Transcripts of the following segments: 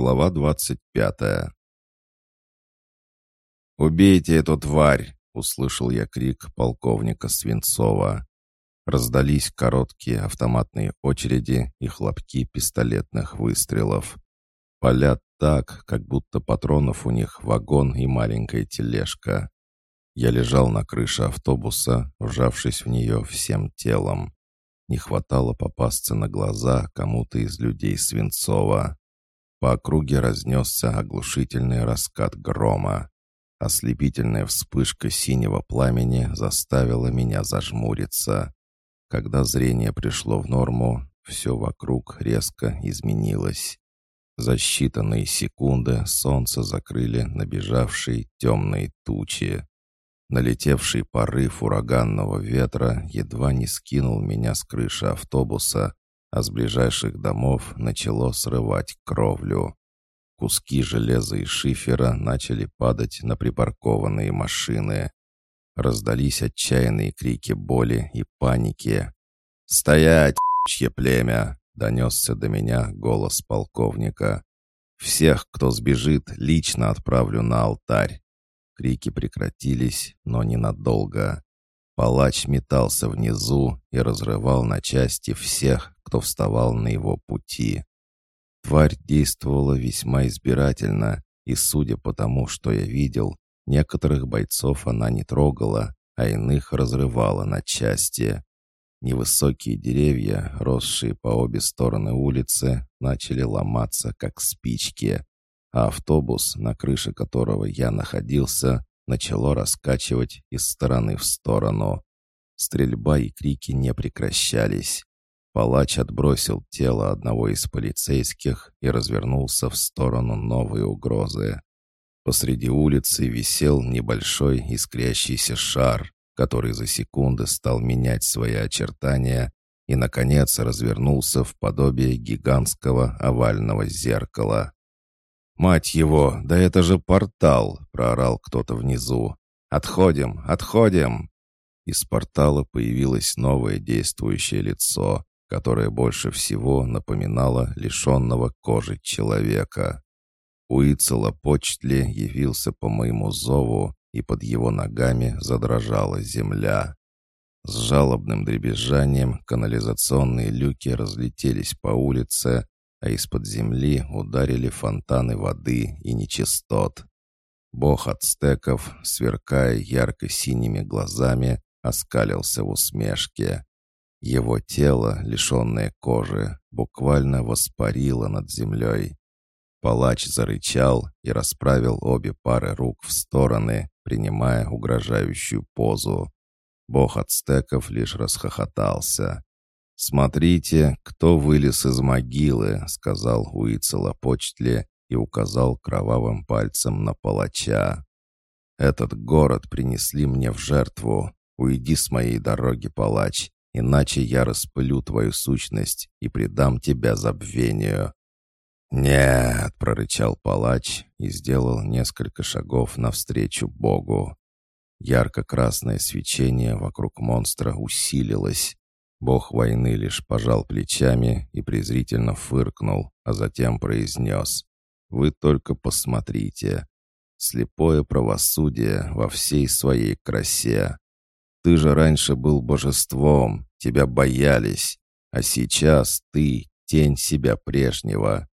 Глава двадцать пятая. «Убейте эту тварь!» — услышал я крик полковника Свинцова. Раздались короткие автоматные очереди и хлопки пистолетных выстрелов. Полят так, как будто патронов у них вагон и маленькая тележка. Я лежал на крыше автобуса, вжавшись в нее всем телом. Не хватало попасться на глаза кому-то из людей Свинцова. По округе разнесся оглушительный раскат грома. Ослепительная вспышка синего пламени заставила меня зажмуриться. Когда зрение пришло в норму, все вокруг резко изменилось. За считанные секунды солнце закрыли набежавшие темные тучи. Налетевший порыв ураганного ветра едва не скинул меня с крыши автобуса, а с ближайших домов начало срывать кровлю. Куски железа и шифера начали падать на припаркованные машины. Раздались отчаянные крики боли и паники. «Стоять, чье племя!» — донесся до меня голос полковника. «Всех, кто сбежит, лично отправлю на алтарь». Крики прекратились, но ненадолго. Палач метался внизу и разрывал на части всех, кто вставал на его пути. Тварь действовала весьма избирательно, и, судя по тому, что я видел, некоторых бойцов она не трогала, а иных разрывала на части. Невысокие деревья, росшие по обе стороны улицы, начали ломаться, как спички, а автобус, на крыше которого я находился, начало раскачивать из стороны в сторону. Стрельба и крики не прекращались. Палач отбросил тело одного из полицейских и развернулся в сторону новой угрозы. Посреди улицы висел небольшой искрящийся шар, который за секунды стал менять свои очертания и, наконец, развернулся в подобие гигантского овального зеркала. «Мать его, да это же портал!» — проорал кто-то внизу. «Отходим, отходим!» Из портала появилось новое действующее лицо, которое больше всего напоминало лишенного кожи человека. Уицела Почтли явился по моему зову, и под его ногами задрожала земля. С жалобным дребезжанием канализационные люки разлетелись по улице, а из-под земли ударили фонтаны воды и нечистот. Бог ацтеков, сверкая ярко-синими глазами, оскалился в усмешке. Его тело, лишенное кожи, буквально воспарило над землей. Палач зарычал и расправил обе пары рук в стороны, принимая угрожающую позу. Бог ацтеков лишь расхохотался. «Смотрите, кто вылез из могилы», — сказал Уицелопочтле и указал кровавым пальцем на палача. «Этот город принесли мне в жертву. Уйди с моей дороги, палач, иначе я распылю твою сущность и предам тебя забвению». «Нет», — прорычал палач и сделал несколько шагов навстречу Богу. Ярко-красное свечение вокруг монстра усилилось, Бог войны лишь пожал плечами и презрительно фыркнул, а затем произнес «Вы только посмотрите. Слепое правосудие во всей своей красе. Ты же раньше был божеством, тебя боялись, а сейчас ты — тень себя прежнего».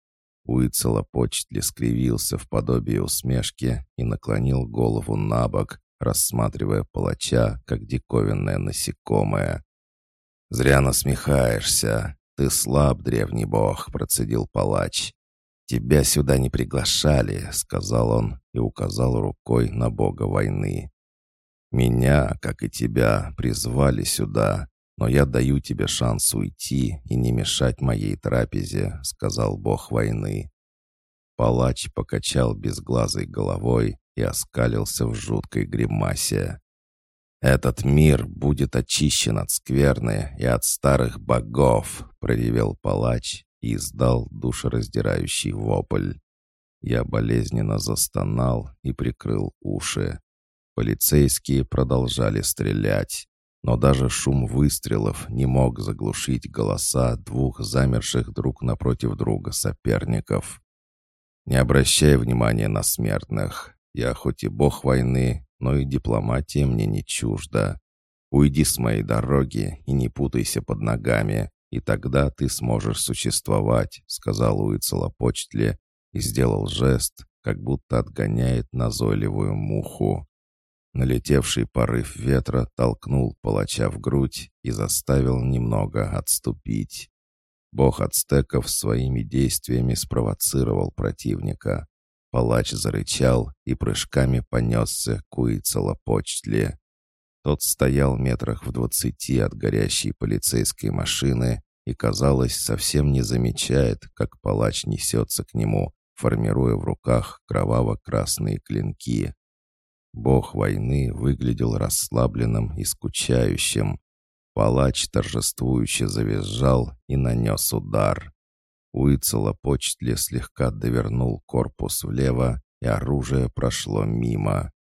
Уицела почтли скривился в подобии усмешки и наклонил голову на бок, рассматривая палача, как диковинное насекомое. «Зря насмехаешься. Ты слаб, древний бог», — процедил палач. «Тебя сюда не приглашали», — сказал он и указал рукой на бога войны. «Меня, как и тебя, призвали сюда, но я даю тебе шанс уйти и не мешать моей трапезе», — сказал бог войны. Палач покачал безглазой головой и оскалился в жуткой гримасе. «Этот мир будет очищен от скверны и от старых богов», — проревел палач и издал душераздирающий вопль. Я болезненно застонал и прикрыл уши. Полицейские продолжали стрелять, но даже шум выстрелов не мог заглушить голоса двух замерших друг напротив друга соперников. Не обращай внимания на смертных. Я хоть и бог войны, но и дипломатия мне не чужда. Уйди с моей дороги и не путайся под ногами, и тогда ты сможешь существовать», — сказал Уицелопочтли и сделал жест, как будто отгоняет назойливую муху. Налетевший порыв ветра толкнул палача в грудь и заставил немного отступить. Бог ацтеков своими действиями спровоцировал противника. Палач зарычал и прыжками понесся к Уицелопочтле. Тот стоял метрах в двадцати от горящей полицейской машины и, казалось, совсем не замечает, как палач несется к нему, формируя в руках кроваво-красные клинки. Бог войны выглядел расслабленным и скучающим. Палач торжествующе завизжал и нанес удар. Уицелопочтли слегка довернул корпус влево, и оружие прошло мимо.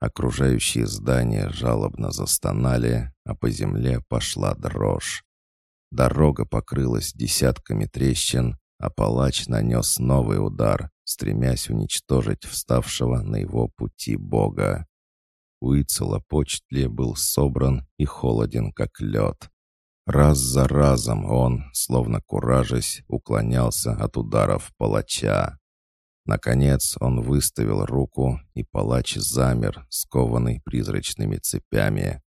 Окружающие здания жалобно застонали, а по земле пошла дрожь. Дорога покрылась десятками трещин, а палач нанес новый удар, стремясь уничтожить вставшего на его пути бога. Уицелопочтли был собран и холоден, как лед. Раз за разом он, словно куражась, уклонялся от ударов палача. Наконец он выставил руку, и палач замер, скованный призрачными цепями.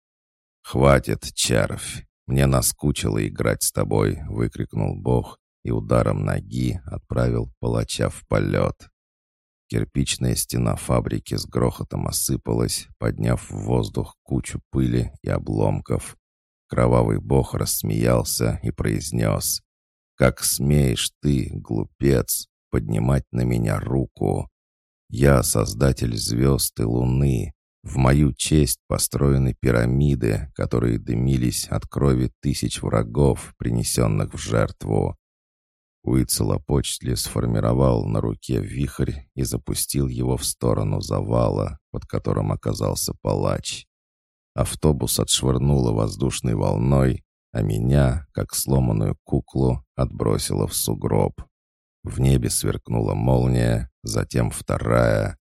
«Хватит, червь! Мне наскучило играть с тобой!» — выкрикнул Бог и ударом ноги отправил палача в полет. Кирпичная стена фабрики с грохотом осыпалась, подняв в воздух кучу пыли и обломков. Кровавый бог рассмеялся и произнес «Как смеешь ты, глупец, поднимать на меня руку. Я создатель звезд и луны. В мою честь построены пирамиды, которые дымились от крови тысяч врагов, принесенных в жертву. Уицелопочтли сформировал на руке вихрь и запустил его в сторону завала, под которым оказался палач. Автобус отшвырнуло воздушной волной, а меня, как сломанную куклу, отбросило в сугроб. В небе сверкнула молния, затем вторая.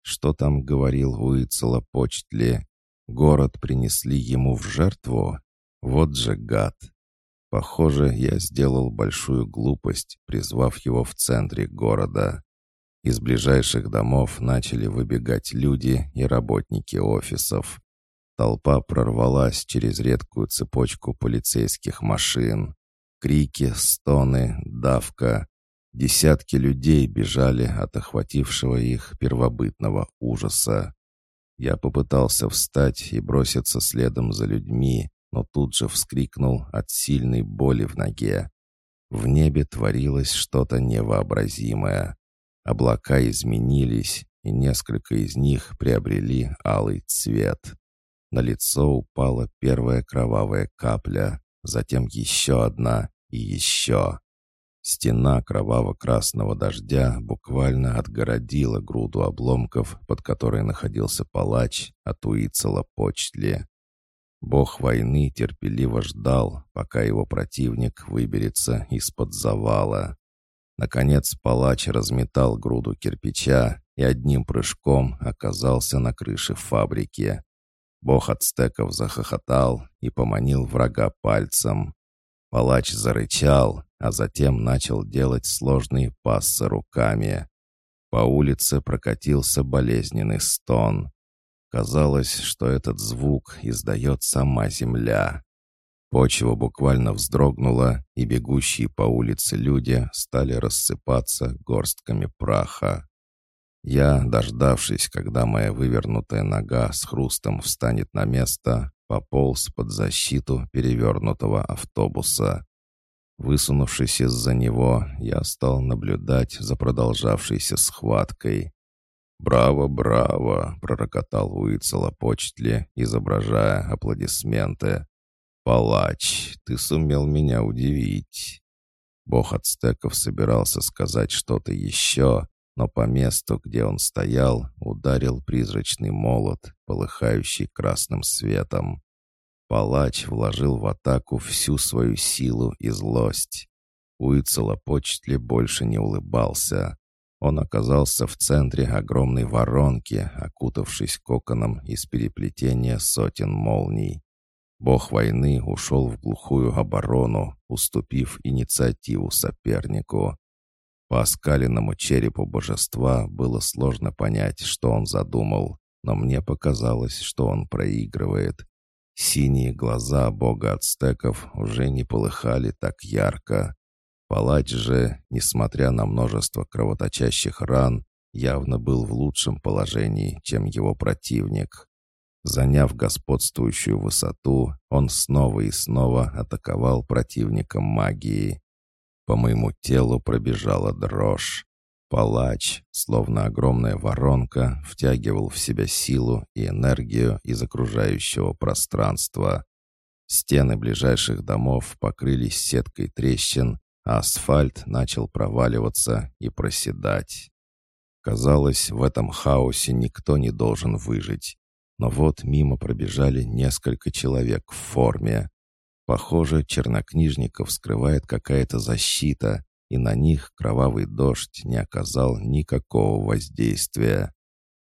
Что там говорил Уицелопочтли? Город принесли ему в жертву? Вот же гад! Похоже, я сделал большую глупость, призвав его в центре города. Из ближайших домов начали выбегать люди и работники офисов. Толпа прорвалась через редкую цепочку полицейских машин. Крики, стоны, давка. Десятки людей бежали от охватившего их первобытного ужаса. Я попытался встать и броситься следом за людьми, но тут же вскрикнул от сильной боли в ноге. В небе творилось что-то невообразимое. Облака изменились, и несколько из них приобрели алый цвет. На лицо упала первая кровавая капля, затем еще одна и еще. Стена кроваво-красного дождя буквально отгородила груду обломков, под которой находился палач от Уицела Почтли. Бог войны терпеливо ждал, пока его противник выберется из-под завала. Наконец палач разметал груду кирпича и одним прыжком оказался на крыше фабрики. Бог ацтеков захохотал и поманил врага пальцем. Палач зарычал, а затем начал делать сложные пассы руками. По улице прокатился болезненный стон. Казалось, что этот звук издает сама земля. Почва буквально вздрогнула, и бегущие по улице люди стали рассыпаться горстками праха. Я, дождавшись, когда моя вывернутая нога с хрустом встанет на место, пополз под защиту перевернутого автобуса. Высунувшись из-за него, я стал наблюдать за продолжавшейся схваткой. «Браво, браво!» — пророкотал Уицелопочтли, изображая аплодисменты. «Палач, ты сумел меня удивить!» Бог ацтеков собирался сказать что-то еще, но по месту, где он стоял, ударил призрачный молот, полыхающий красным светом. Палач вложил в атаку всю свою силу и злость. Уицелопочтли больше не улыбался. Он оказался в центре огромной воронки, окутавшись коконом из переплетения сотен молний. Бог войны ушел в глухую оборону, уступив инициативу сопернику. По оскаленному черепу божества было сложно понять, что он задумал, но мне показалось, что он проигрывает. Синие глаза бога ацтеков уже не полыхали так ярко. Палач же, несмотря на множество кровоточащих ран, явно был в лучшем положении, чем его противник. Заняв господствующую высоту, он снова и снова атаковал противника магии. По моему телу пробежала дрожь. Палач, словно огромная воронка, втягивал в себя силу и энергию из окружающего пространства. Стены ближайших домов покрылись сеткой трещин, асфальт начал проваливаться и проседать. Казалось, в этом хаосе никто не должен выжить. Но вот мимо пробежали несколько человек в форме. Похоже, чернокнижников скрывает какая-то защита, и на них кровавый дождь не оказал никакого воздействия.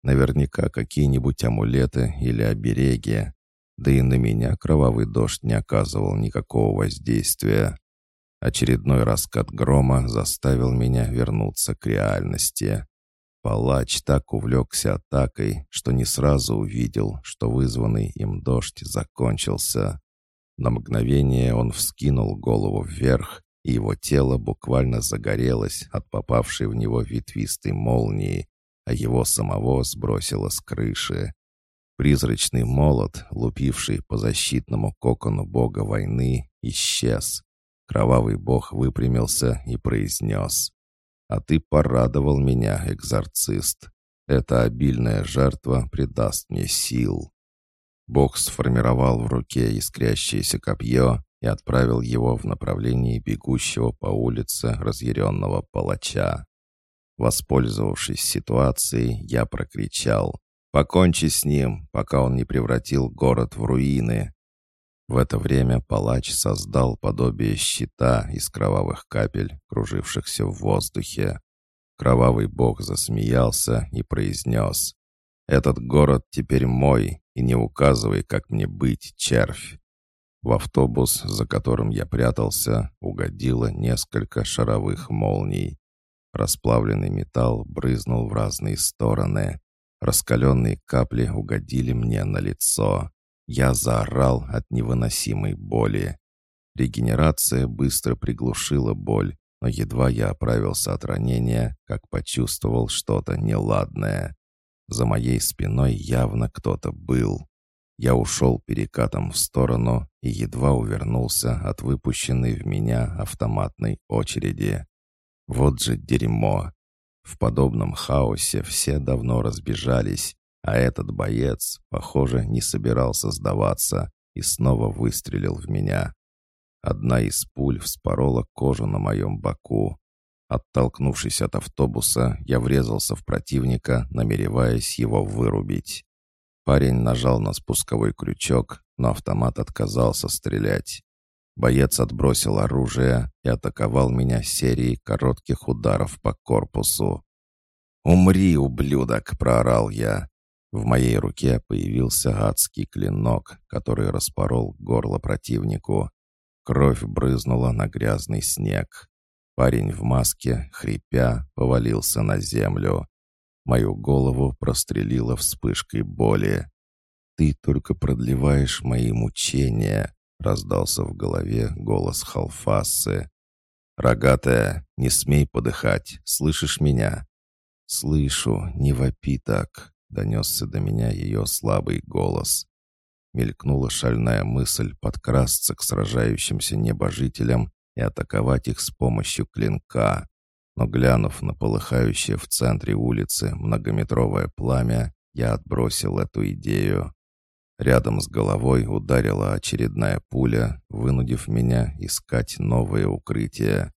Наверняка какие-нибудь амулеты или обереги. Да и на меня кровавый дождь не оказывал никакого воздействия. Очередной раскат грома заставил меня вернуться к реальности. Палач так увлекся атакой, что не сразу увидел, что вызванный им дождь закончился. На мгновение он вскинул голову вверх, и его тело буквально загорелось от попавшей в него ветвистой молнии, а его самого сбросило с крыши. Призрачный молот, лупивший по защитному кокону бога войны, исчез. Кровавый бог выпрямился и произнес. «А ты порадовал меня, экзорцист. Эта обильная жертва придаст мне сил». Бог сформировал в руке искрящееся копье и отправил его в направлении бегущего по улице разъяренного палача. Воспользовавшись ситуацией, я прокричал «Покончи с ним, пока он не превратил город в руины». В это время палач создал подобие щита из кровавых капель, кружившихся в воздухе. Кровавый бог засмеялся и произнес «Этот город теперь мой, и не указывай, как мне быть, червь». В автобус, за которым я прятался, угодило несколько шаровых молний. Расплавленный металл брызнул в разные стороны. Раскаленные капли угодили мне на лицо. Я заорал от невыносимой боли. Регенерация быстро приглушила боль, но едва я оправился от ранения, как почувствовал что-то неладное. За моей спиной явно кто-то был. Я ушел перекатом в сторону и едва увернулся от выпущенной в меня автоматной очереди. Вот же дерьмо! В подобном хаосе все давно разбежались, а этот боец, похоже, не собирался сдаваться и снова выстрелил в меня. Одна из пуль вспорола кожу на моем боку, Оттолкнувшись от автобуса, я врезался в противника, намереваясь его вырубить. Парень нажал на спусковой крючок, но автомат отказался стрелять. Боец отбросил оружие и атаковал меня серией коротких ударов по корпусу. «Умри, ублюдок!» — проорал я. В моей руке появился адский клинок, который распорол горло противнику. Кровь брызнула на грязный снег. Парень в маске, хрипя, повалился на землю. Мою голову прострелило вспышкой боли. «Ты только продлеваешь мои мучения», — раздался в голове голос Халфасы. «Рогатая, не смей подыхать, слышишь меня?» «Слышу, не вопи так», — донесся до меня ее слабый голос. Мелькнула шальная мысль подкрасться к сражающимся небожителям и атаковать их с помощью клинка. Но глянув на полыхающее в центре улицы многометровое пламя, я отбросил эту идею. Рядом с головой ударила очередная пуля, вынудив меня искать новое укрытие.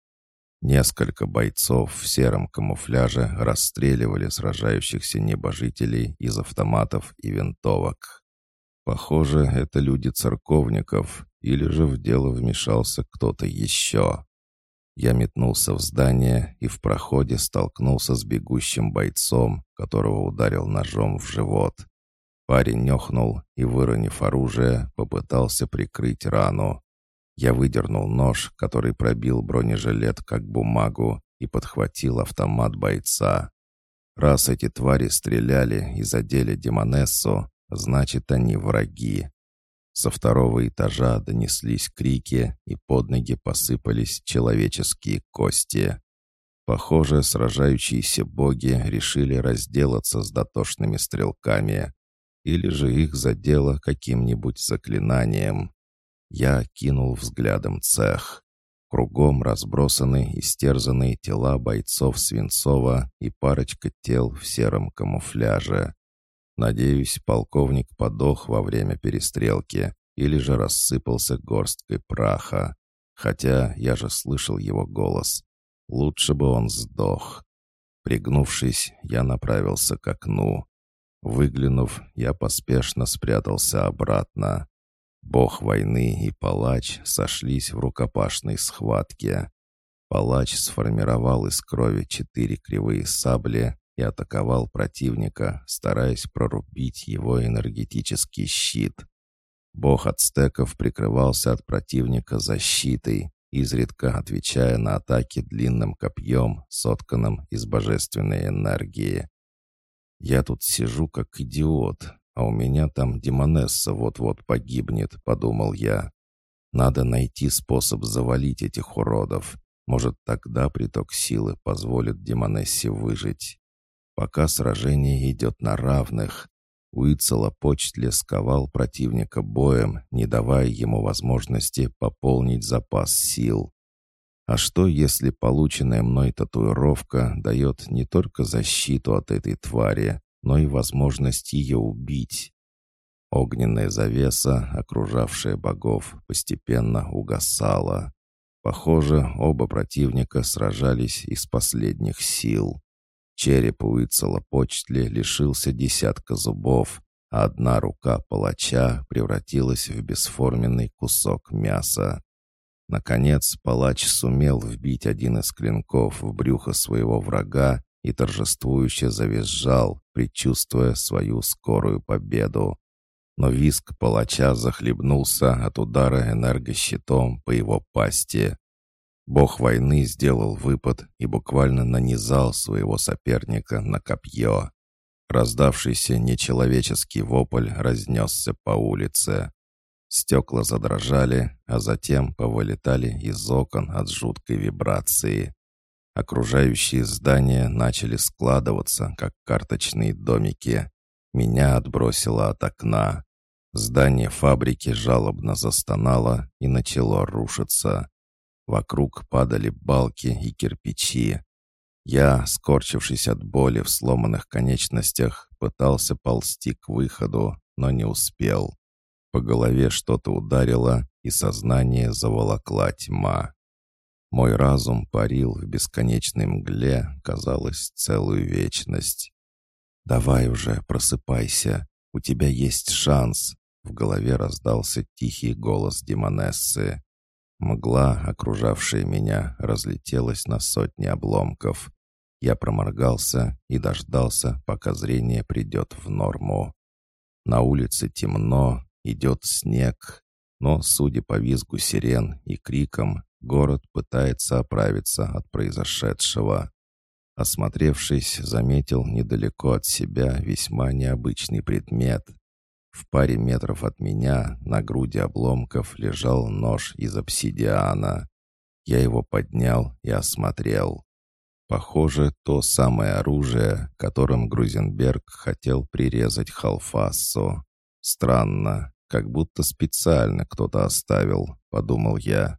Несколько бойцов в сером камуфляже расстреливали сражающихся небожителей из автоматов и винтовок. Похоже, это люди церковников, или же в дело вмешался кто-то еще. Я метнулся в здание и в проходе столкнулся с бегущим бойцом, которого ударил ножом в живот. Парень нехнул и, выронив оружие, попытался прикрыть рану. Я выдернул нож, который пробил бронежилет как бумагу, и подхватил автомат бойца. Раз эти твари стреляли и задели Демонессу, значит, они враги. Со второго этажа донеслись крики, и под ноги посыпались человеческие кости. Похоже, сражающиеся боги решили разделаться с дотошными стрелками. Или же их задело каким-нибудь заклинанием. Я кинул взглядом цех. Кругом разбросаны истерзанные тела бойцов Свинцова и парочка тел в сером камуфляже. Надеюсь, полковник подох во время перестрелки или же рассыпался горсткой праха. Хотя я же слышал его голос. Лучше бы он сдох. Пригнувшись, я направился к окну. Выглянув, я поспешно спрятался обратно. Бог войны и палач сошлись в рукопашной схватке. Палач сформировал из крови четыре кривые сабли и атаковал противника, стараясь прорубить его энергетический щит. Бог ацтеков прикрывался от противника защитой, изредка отвечая на атаки длинным копьем, сотканным из божественной энергии. «Я тут сижу как идиот, а у меня там Демонесса вот-вот погибнет», — подумал я. «Надо найти способ завалить этих уродов. Может, тогда приток силы позволит Демонессе выжить. Пока сражение идет на равных, Уицелопочтли сковал противника боем, не давая ему возможности пополнить запас сил. А что, если полученная мной татуировка дает не только защиту от этой твари, но и возможность ее убить. Огненная завеса, окружавшая богов, постепенно угасала. Похоже, оба противника сражались из последних сил. Череп Уицелопочтли лишился десятка зубов, а одна рука палача превратилась в бесформенный кусок мяса. Наконец, палач сумел вбить один из клинков в брюхо своего врага и торжествующе завизжал, предчувствуя свою скорую победу. Но виск палача захлебнулся от удара энергощитом по его пасти. Бог войны сделал выпад и буквально нанизал своего соперника на копье. Раздавшийся нечеловеческий вопль разнесся по улице. Стекла задрожали, а затем повылетали из окон от жуткой вибрации. Окружающие здания начали складываться, как карточные домики. Меня отбросило от окна. Здание фабрики жалобно застонало и начало рушиться. Вокруг падали балки и кирпичи. Я, скорчившись от боли в сломанных конечностях, пытался ползти к выходу, но не успел. По голове что-то ударило, и сознание заволокла тьма. Мой разум парил в бесконечной мгле, казалось, целую вечность. «Давай уже, просыпайся, у тебя есть шанс», — в голове раздался тихий голос Демонессы. Мгла, окружавшая меня, разлетелась на сотни обломков. Я проморгался и дождался, пока зрение придет в норму. На улице темно, идет снег, но, судя по визгу сирен и крикам, Город пытается оправиться от произошедшего. Осмотревшись, заметил недалеко от себя весьма необычный предмет. В паре метров от меня на груди обломков лежал нож из обсидиана. Я его поднял и осмотрел. Похоже, то самое оружие, которым Грузенберг хотел прирезать Халфассу. Странно, как будто специально кто-то оставил, подумал я.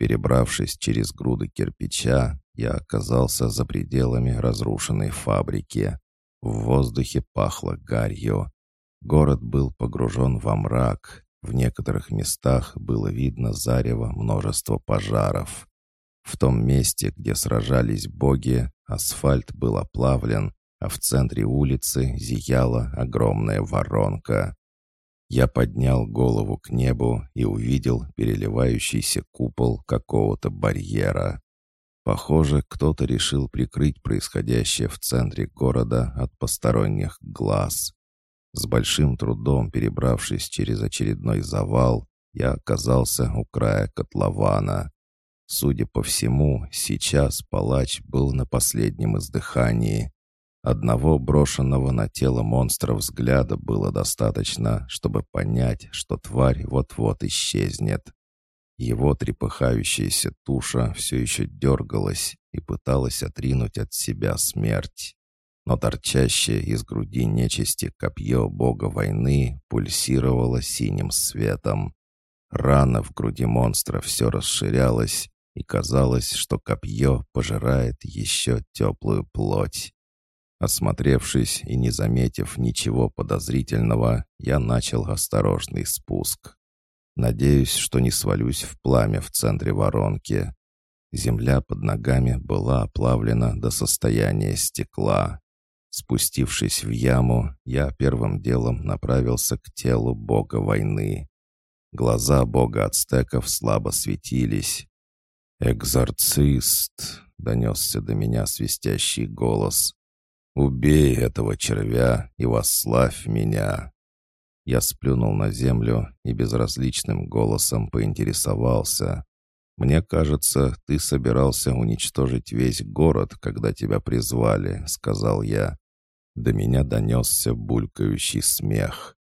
Перебравшись через груды кирпича, я оказался за пределами разрушенной фабрики. В воздухе пахло гарью. Город был погружен во мрак. В некоторых местах было видно зарево множества пожаров. В том месте, где сражались боги, асфальт был оплавлен, а в центре улицы зияла огромная воронка. Я поднял голову к небу и увидел переливающийся купол какого-то барьера. Похоже, кто-то решил прикрыть происходящее в центре города от посторонних глаз. С большим трудом перебравшись через очередной завал, я оказался у края котлована. Судя по всему, сейчас палач был на последнем издыхании. Одного брошенного на тело монстра взгляда было достаточно, чтобы понять, что тварь вот-вот исчезнет. Его трепыхающаяся туша все еще дергалась и пыталась отринуть от себя смерть. Но торчащее из груди нечисти копье бога войны пульсировало синим светом. Рана в груди монстра все расширялась, и казалось, что копье пожирает еще теплую плоть. Осмотревшись и не заметив ничего подозрительного, я начал осторожный спуск. Надеюсь, что не свалюсь в пламя в центре воронки. Земля под ногами была оплавлена до состояния стекла. Спустившись в яму, я первым делом направился к телу бога войны. Глаза бога ацтеков слабо светились. «Экзорцист!» — донесся до меня свистящий голос. «Убей этого червя и восславь меня!» Я сплюнул на землю и безразличным голосом поинтересовался. «Мне кажется, ты собирался уничтожить весь город, когда тебя призвали», — сказал я. До меня донесся булькающий смех.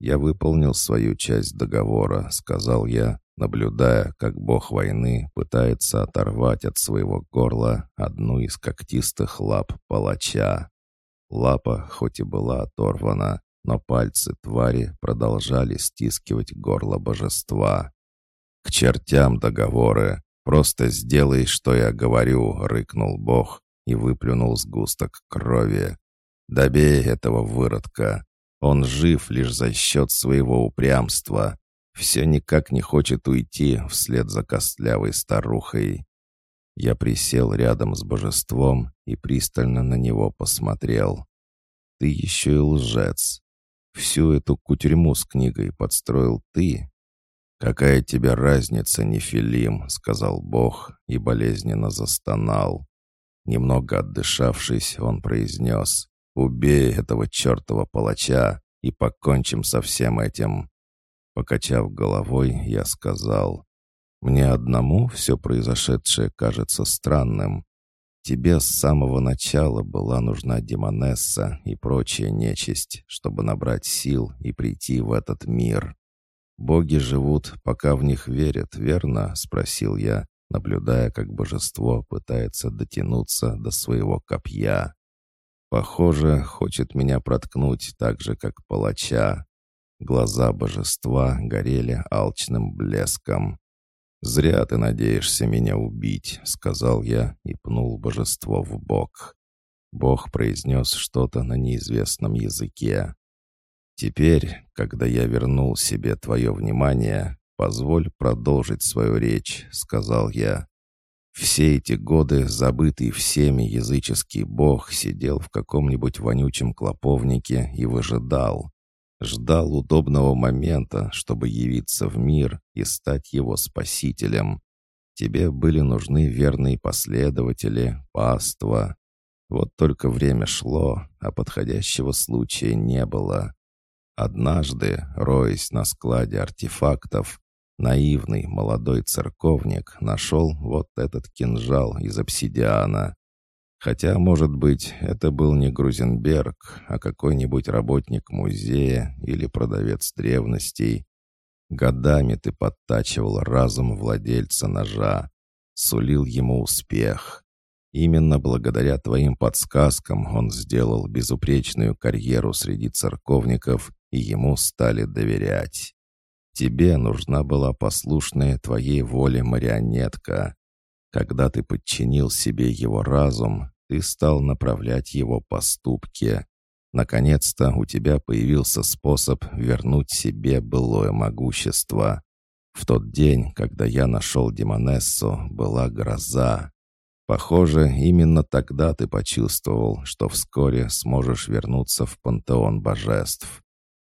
«Я выполнил свою часть договора», — сказал я, наблюдая, как бог войны пытается оторвать от своего горла одну из когтистых лап палача. Лапа, хоть и была оторвана, но пальцы твари продолжали стискивать горло божества. «К чертям договоры! Просто сделай, что я говорю!» — рыкнул бог и выплюнул сгусток крови. «Добей этого выродка! Он жив лишь за счет своего упрямства. Все никак не хочет уйти вслед за костлявой старухой». Я присел рядом с божеством и пристально на него посмотрел. «Ты еще и лжец. Всю эту кутерьму с книгой подстроил ты?» «Какая тебе разница, Нефилим?» — сказал Бог и болезненно застонал. Немного отдышавшись, он произнес «Убей этого чертова палача и покончим со всем этим». Покачав головой, я сказал «Мне одному все произошедшее кажется странным. Тебе с самого начала была нужна Демонесса и прочая нечисть, чтобы набрать сил и прийти в этот мир. Боги живут, пока в них верят, верно?» — спросил я, наблюдая, как божество пытается дотянуться до своего копья. «Похоже, хочет меня проткнуть так же, как палача». Глаза божества горели алчным блеском. «Зря ты надеешься меня убить», — сказал я и пнул божество в бок. Бог произнес что-то на неизвестном языке. «Теперь, когда я вернул себе твое внимание, позволь продолжить свою речь», — сказал я. Все эти годы забытый всеми языческий бог сидел в каком-нибудь вонючем клоповнике и выжидал. Ждал удобного момента, чтобы явиться в мир и стать его спасителем. Тебе были нужны верные последователи, паства. Вот только время шло, а подходящего случая не было. Однажды, роясь на складе артефактов, наивный молодой церковник нашел вот этот кинжал из обсидиана. Хотя, может быть, это был не Грузенберг, а какой-нибудь работник музея или продавец древностей. Годами ты подтачивал разум владельца ножа, сулил ему успех. Именно благодаря твоим подсказкам он сделал безупречную карьеру среди церковников, и ему стали доверять. Тебе нужна была послушная твоей воле марионетка, когда ты подчинил себе его разум, ты стал направлять его поступки. Наконец-то у тебя появился способ вернуть себе былое могущество. В тот день, когда я нашел Демонессу, была гроза. Похоже, именно тогда ты почувствовал, что вскоре сможешь вернуться в пантеон божеств.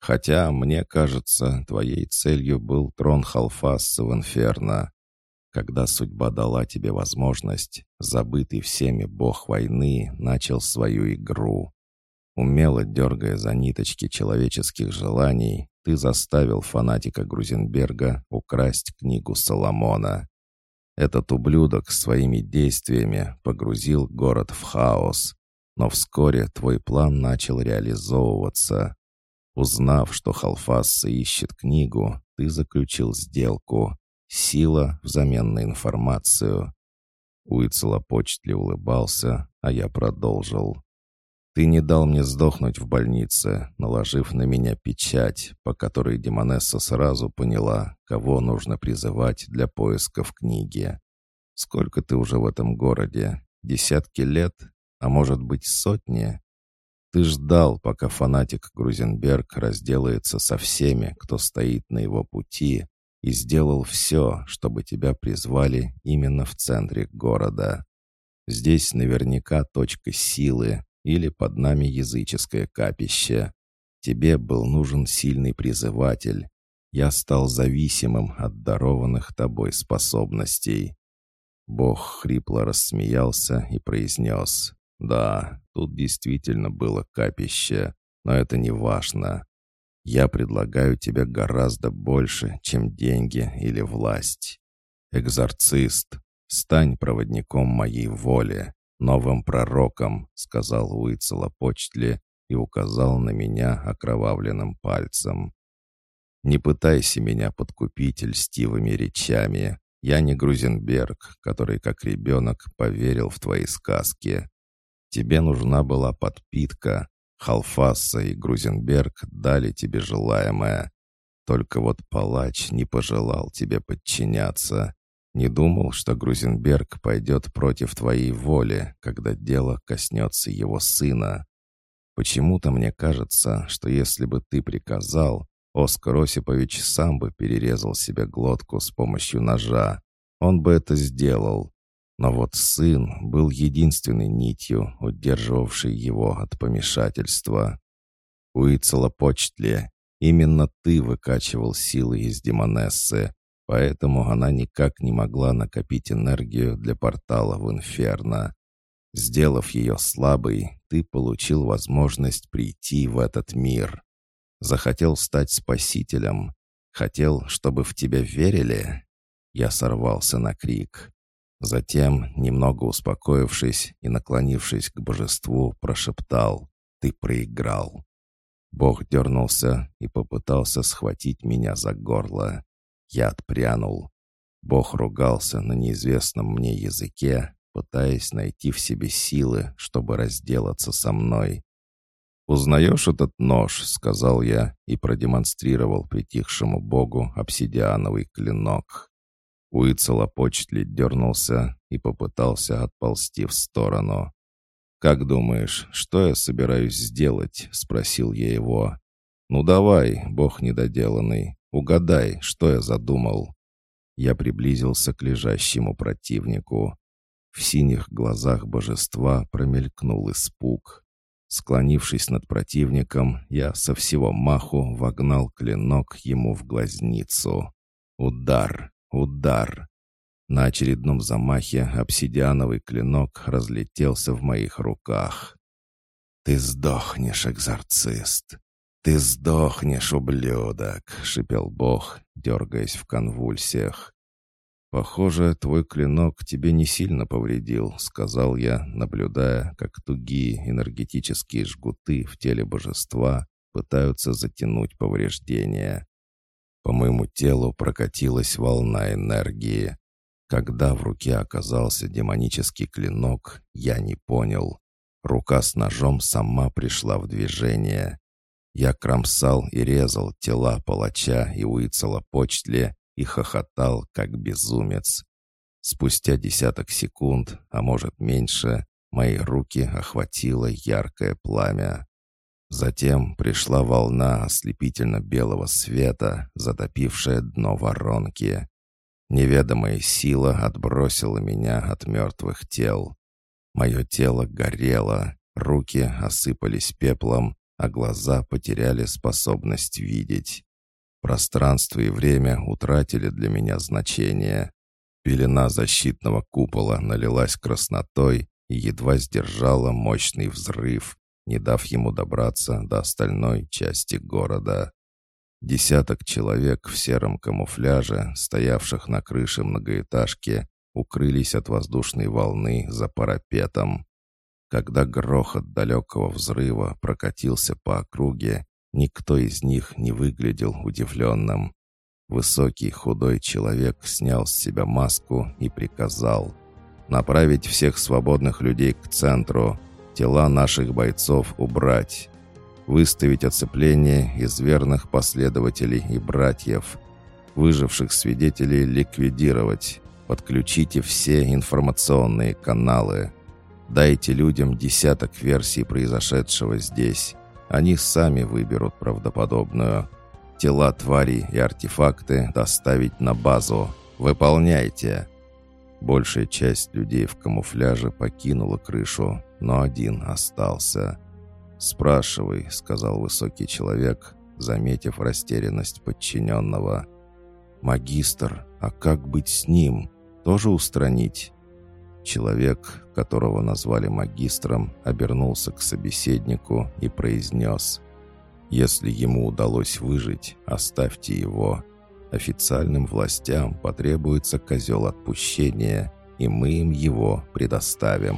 Хотя, мне кажется, твоей целью был трон Халфаса в Инферно. Когда судьба дала тебе возможность, забытый всеми бог войны начал свою игру. Умело дергая за ниточки человеческих желаний, ты заставил фанатика Грузенберга украсть книгу Соломона. Этот ублюдок своими действиями погрузил город в хаос, но вскоре твой план начал реализовываться. Узнав, что Халфасса ищет книгу, ты заключил сделку. Сила взамен на информацию. Уицела почтли улыбался, а я продолжил. «Ты не дал мне сдохнуть в больнице, наложив на меня печать, по которой Демонесса сразу поняла, кого нужно призывать для поиска в книге. Сколько ты уже в этом городе? Десятки лет? А может быть, сотни?» Ты ждал, пока фанатик Грузенберг разделается со всеми, кто стоит на его пути, и сделал все, чтобы тебя призвали именно в центре города. Здесь наверняка точка силы или под нами языческое капище. Тебе был нужен сильный призыватель. Я стал зависимым от дарованных тобой способностей. Бог хрипло рассмеялся и произнес. Да, тут действительно было капище, но это не важно. Я предлагаю тебе гораздо больше, чем деньги или власть. Экзорцист, стань проводником моей воли, новым пророком, сказал Уицела Почтли и указал на меня окровавленным пальцем. Не пытайся меня подкупить льстивыми речами. Я не Грузенберг, который как ребенок поверил в твои сказки. Тебе нужна была подпитка. Халфасса и Грузенберг дали тебе желаемое. Только вот палач не пожелал тебе подчиняться. Не думал, что Грузенберг пойдет против твоей воли, когда дело коснется его сына. Почему-то мне кажется, что если бы ты приказал, Оскар Осипович сам бы перерезал себе глотку с помощью ножа. Он бы это сделал. Но вот сын был единственной нитью, удерживавшей его от помешательства. Уицела Почтли, именно ты выкачивал силы из Демонессы, поэтому она никак не могла накопить энергию для портала в Инферно. Сделав ее слабой, ты получил возможность прийти в этот мир. Захотел стать спасителем. Хотел, чтобы в тебя верили. Я сорвался на крик. Затем, немного успокоившись и наклонившись к божеству, прошептал «Ты проиграл». Бог дернулся и попытался схватить меня за горло. Я отпрянул. Бог ругался на неизвестном мне языке, пытаясь найти в себе силы, чтобы разделаться со мной. «Узнаешь этот нож?» — сказал я и продемонстрировал притихшему богу обсидиановый клинок. Уицелопочтли дернулся и попытался отползти в сторону. «Как думаешь, что я собираюсь сделать?» — спросил я его. «Ну давай, бог недоделанный, угадай, что я задумал». Я приблизился к лежащему противнику. В синих глазах божества промелькнул испуг. Склонившись над противником, я со всего маху вогнал клинок ему в глазницу. Удар! Удар. На очередном замахе обсидиановый клинок разлетелся в моих руках. «Ты сдохнешь, экзорцист! Ты сдохнешь, ублюдок!» — шипел Бог, дергаясь в конвульсиях. «Похоже, твой клинок тебе не сильно повредил», — сказал я, наблюдая, как тугие энергетические жгуты в теле божества пытаются затянуть повреждения. По моему телу прокатилась волна энергии. Когда в руке оказался демонический клинок, я не понял. Рука с ножом сама пришла в движение. Я кромсал и резал тела палача и Уицела Почтли и хохотал, как безумец. Спустя десяток секунд, а может меньше, мои руки охватило яркое пламя. Затем пришла волна ослепительно-белого света, затопившая дно воронки. Неведомая сила отбросила меня от мертвых тел. Мое тело горело, руки осыпались пеплом, а глаза потеряли способность видеть. Пространство и время утратили для меня значение. Пелена защитного купола налилась краснотой и едва сдержала мощный взрыв, не дав ему добраться до остальной части города. Десяток человек в сером камуфляже, стоявших на крыше многоэтажки, укрылись от воздушной волны за парапетом. Когда грохот далекого взрыва прокатился по округе, никто из них не выглядел удивленным. Высокий худой человек снял с себя маску и приказал «Направить всех свободных людей к центру, тела наших бойцов убрать, выставить оцепление из верных последователей и братьев, выживших свидетелей ликвидировать, подключите все информационные каналы». Дайте людям десяток версий произошедшего здесь. Они сами выберут правдоподобную. Тела тварей и артефакты доставить на базу. Выполняйте!» Большая часть людей в камуфляже покинула крышу, но один остался. «Спрашивай», — сказал высокий человек, заметив растерянность подчиненного. «Магистр, а как быть с ним? Тоже устранить?» Человек, которого назвали магистром, обернулся к собеседнику и произнес «Если ему удалось выжить, оставьте его. Официальным властям потребуется козел отпущения, и мы им его предоставим».